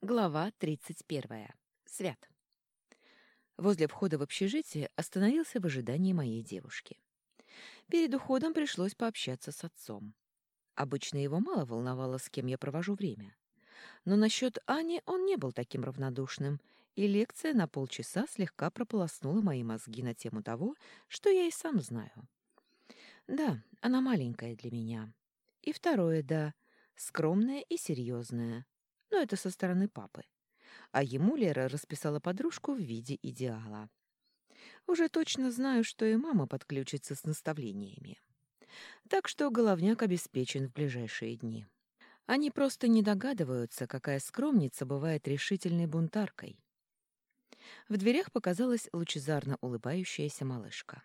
Глава 31. Свят. Возле входа в общежитие остановился в ожидании моей девушки. Перед уходом пришлось пообщаться с отцом. Обычно его мало волновало, с кем я провожу время. Но насчет Ани он не был таким равнодушным, и лекция на полчаса слегка прополоснула мои мозги на тему того, что я и сам знаю. Да, она маленькая для меня. И второе «да», скромная и серьезная но это со стороны папы. А ему Лера расписала подружку в виде идеала. Уже точно знаю, что и мама подключится с наставлениями. Так что головняк обеспечен в ближайшие дни. Они просто не догадываются, какая скромница бывает решительной бунтаркой. В дверях показалась лучезарно улыбающаяся малышка.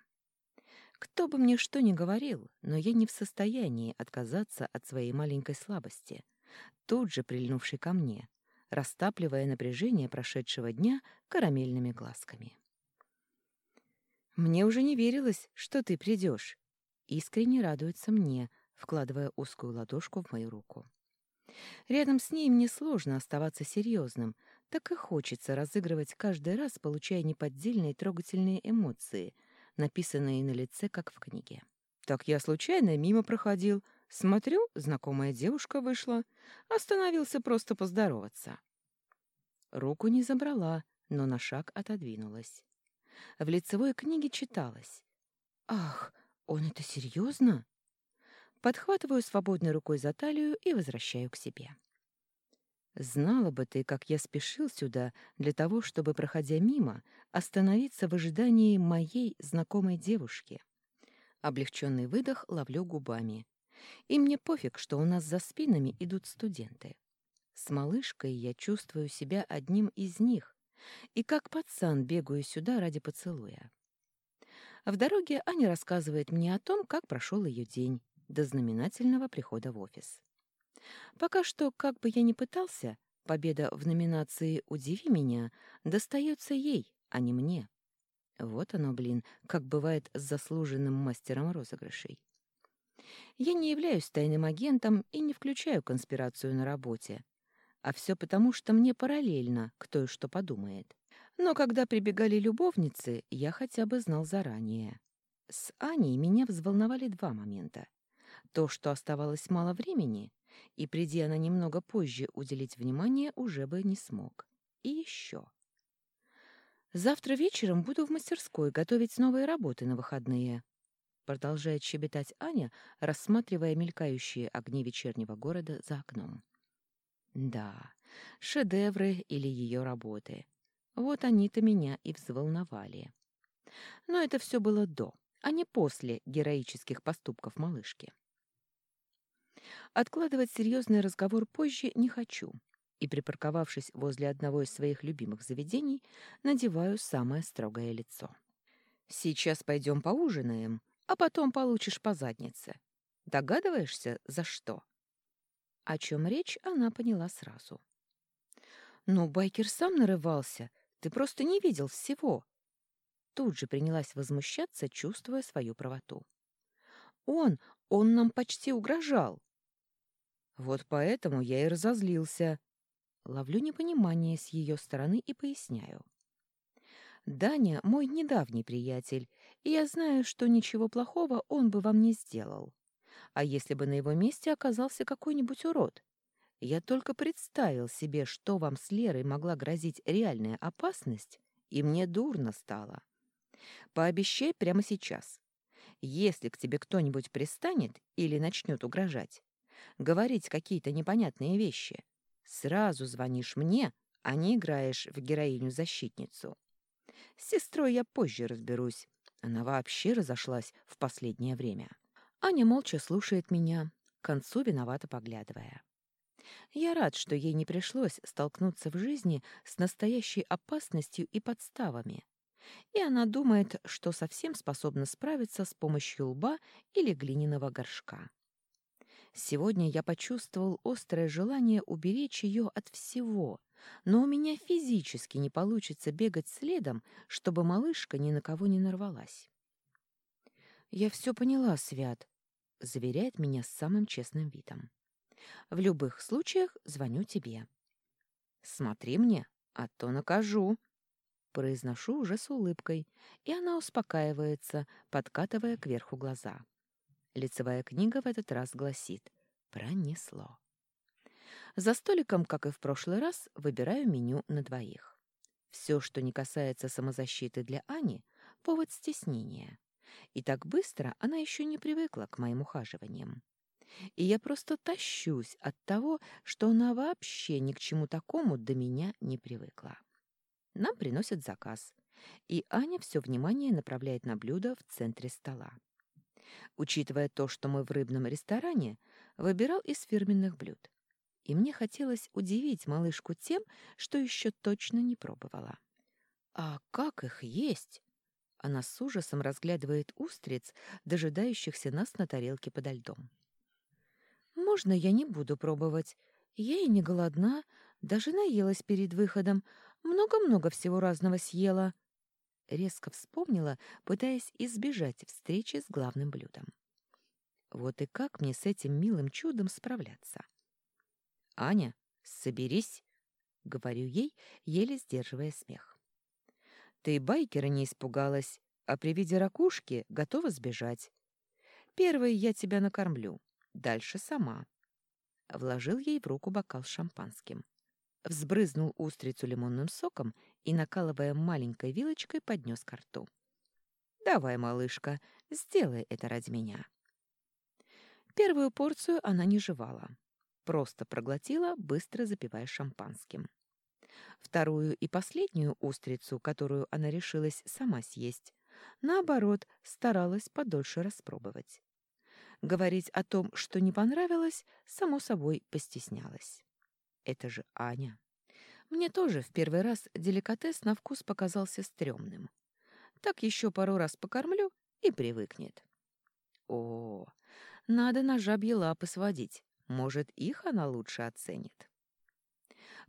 Кто бы мне что ни говорил, но я не в состоянии отказаться от своей маленькой слабости, тут же прильнувший ко мне, растапливая напряжение прошедшего дня карамельными глазками. «Мне уже не верилось, что ты придешь», — искренне радуется мне, вкладывая узкую ладошку в мою руку. Рядом с ней мне сложно оставаться серьезным, так и хочется разыгрывать каждый раз, получая неподдельные трогательные эмоции, написанные на лице, как в книге. Так я случайно мимо проходил, Смотрю, знакомая девушка вышла, остановился просто поздороваться. Руку не забрала, но на шаг отодвинулась. В лицевой книге читалось. «Ах, он это серьезно?» Подхватываю свободной рукой за талию и возвращаю к себе. Знала бы ты, как я спешил сюда для того, чтобы, проходя мимо, остановиться в ожидании моей знакомой девушки. Облегченный выдох ловлю губами. И мне пофиг, что у нас за спинами идут студенты. С малышкой я чувствую себя одним из них, и как пацан бегаю сюда ради поцелуя. В дороге Аня рассказывает мне о том, как прошел ее день до знаменательного прихода в офис. Пока что, как бы я ни пытался, победа в номинации «Удиви меня» достается ей, а не мне. Вот оно, блин, как бывает с заслуженным мастером розыгрышей. Я не являюсь тайным агентом и не включаю конспирацию на работе. А все потому, что мне параллельно, кто и что подумает. Но когда прибегали любовницы, я хотя бы знал заранее. С Аней меня взволновали два момента. То, что оставалось мало времени, и, приди она немного позже уделить внимание, уже бы не смог. И еще. Завтра вечером буду в мастерской готовить новые работы на выходные. Продолжает щебетать Аня, рассматривая мелькающие огни вечернего города за окном. Да, шедевры или ее работы. Вот они-то меня и взволновали. Но это все было до, а не после героических поступков малышки. Откладывать серьезный разговор позже не хочу, и, припарковавшись возле одного из своих любимых заведений, надеваю самое строгое лицо. «Сейчас пойдем поужинаем», а потом получишь по заднице. Догадываешься, за что?» О чем речь, она поняла сразу. «Ну, байкер сам нарывался. Ты просто не видел всего». Тут же принялась возмущаться, чувствуя свою правоту. «Он, он нам почти угрожал». «Вот поэтому я и разозлился». Ловлю непонимание с ее стороны и поясняю. Даня — мой недавний приятель, и я знаю, что ничего плохого он бы вам не сделал. А если бы на его месте оказался какой-нибудь урод? Я только представил себе, что вам с Лерой могла грозить реальная опасность, и мне дурно стало. Пообещай прямо сейчас. Если к тебе кто-нибудь пристанет или начнет угрожать, говорить какие-то непонятные вещи, сразу звонишь мне, а не играешь в героиню-защитницу. С сестрой я позже разберусь. Она вообще разошлась в последнее время. Аня молча слушает меня, к концу виновато поглядывая. Я рад, что ей не пришлось столкнуться в жизни с настоящей опасностью и подставами. И она думает, что совсем способна справиться с помощью лба или глиняного горшка. Сегодня я почувствовал острое желание уберечь ее от всего, но у меня физически не получится бегать следом, чтобы малышка ни на кого не нарвалась. «Я все поняла, Свят», — заверяет меня с самым честным видом. «В любых случаях звоню тебе». Смотри мне, а то накажу. Произношу уже с улыбкой, и она успокаивается, подкатывая кверху глаза. Лицевая книга в этот раз гласит «Пронесло». За столиком, как и в прошлый раз, выбираю меню на двоих. Все, что не касается самозащиты для Ани, повод стеснения. И так быстро она еще не привыкла к моим ухаживаниям. И я просто тащусь от того, что она вообще ни к чему такому до меня не привыкла. Нам приносят заказ, и Аня все внимание направляет на блюдо в центре стола. Учитывая то, что мы в рыбном ресторане, выбирал из фирменных блюд и мне хотелось удивить малышку тем, что еще точно не пробовала. «А как их есть?» Она с ужасом разглядывает устриц, дожидающихся нас на тарелке подо льдом. «Можно я не буду пробовать? Я и не голодна, даже наелась перед выходом, много-много всего разного съела». Резко вспомнила, пытаясь избежать встречи с главным блюдом. Вот и как мне с этим милым чудом справляться? «Аня, соберись!» — говорю ей, еле сдерживая смех. «Ты байкера не испугалась, а при виде ракушки готова сбежать. Первой я тебя накормлю, дальше сама». Вложил ей в руку бокал с шампанским. Взбрызнул устрицу лимонным соком и, накалывая маленькой вилочкой, поднес ко рту. «Давай, малышка, сделай это ради меня». Первую порцию она не жевала. Просто проглотила, быстро запивая шампанским. Вторую и последнюю устрицу, которую она решилась сама съесть, наоборот, старалась подольше распробовать. Говорить о том, что не понравилось, само собой постеснялась. Это же Аня. Мне тоже в первый раз деликатес на вкус показался стрёмным. Так еще пару раз покормлю и привыкнет. О, надо на жабьи лапы сводить, может, их она лучше оценит.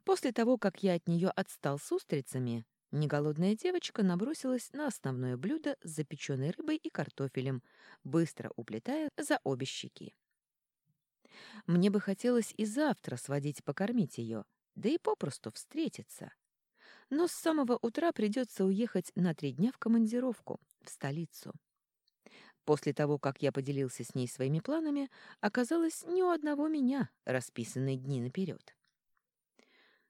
После того, как я от нее отстал с устрицами, неголодная девочка набросилась на основное блюдо с запеченной рыбой и картофелем, быстро уплетая за обе щеки. Мне бы хотелось и завтра сводить покормить ее, да и попросту встретиться. Но с самого утра придется уехать на три дня в командировку, в столицу. После того, как я поделился с ней своими планами, оказалось ни у одного меня расписанные дни наперед.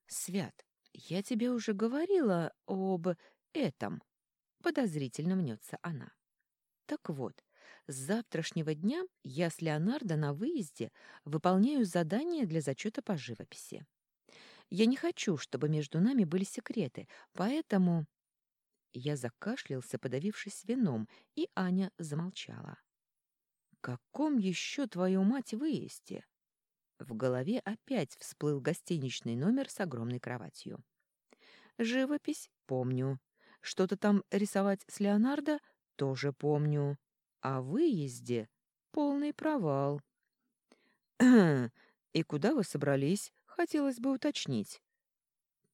«Свят, я тебе уже говорила об этом», — подозрительно мнется она. «Так вот, с завтрашнего дня я с Леонардо на выезде выполняю задание для зачета по живописи. Я не хочу, чтобы между нами были секреты, поэтому...» Я закашлялся, подавившись вином, и Аня замолчала. «Каком еще, твою мать, выезде?» В голове опять всплыл гостиничный номер с огромной кроватью. «Живопись — помню. Что-то там рисовать с Леонардо — тоже помню. А выезде — полный провал». «И куда вы собрались?» — хотелось бы уточнить.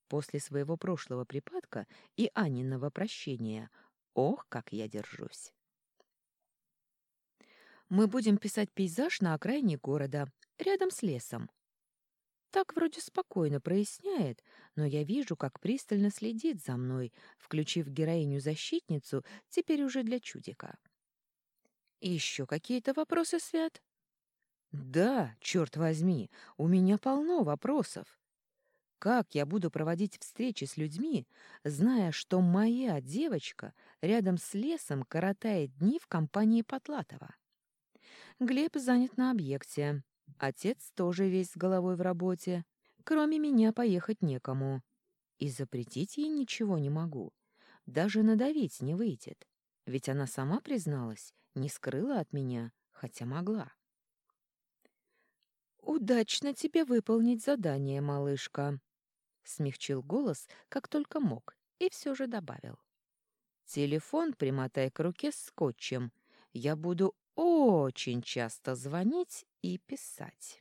После своего прошлого припадка и Аниного прощения, ох, как я держусь. Мы будем писать пейзаж на окраине города, рядом с лесом. Так вроде спокойно проясняет, но я вижу, как пристально следит за мной, включив героиню-защитницу теперь уже для чудика. Еще какие-то вопросы, Свят? Да, черт возьми, у меня полно вопросов. Как я буду проводить встречи с людьми, зная, что моя девочка рядом с лесом коротает дни в компании Потлатова? Глеб занят на объекте. Отец тоже весь с головой в работе. Кроме меня поехать некому. И запретить ей ничего не могу. Даже надавить не выйдет. Ведь она сама призналась, не скрыла от меня, хотя могла. «Удачно тебе выполнить задание, малышка», Смягчил голос, как только мог, и все же добавил. «Телефон примотай к руке скотчем. Я буду очень часто звонить и писать».